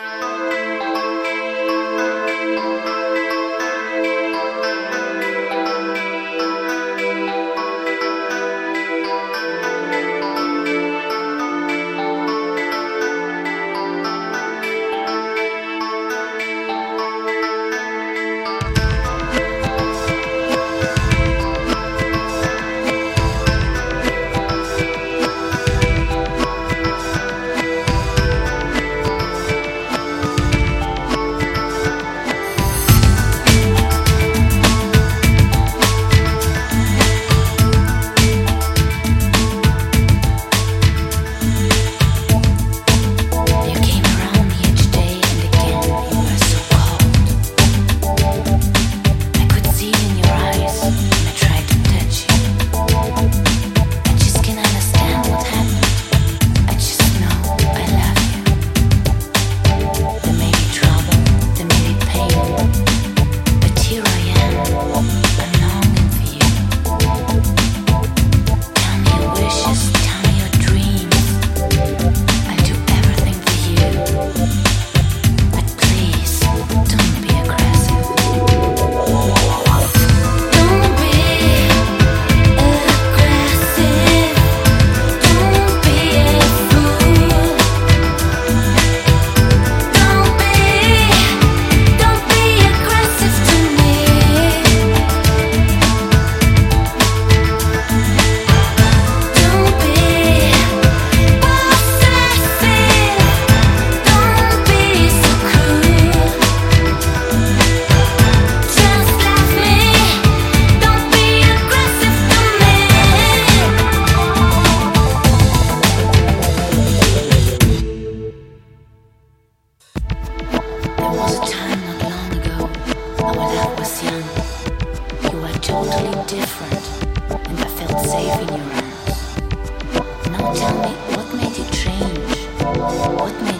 Música you. are totally different, and I felt safe in your arms. Now tell me, what made you change? What made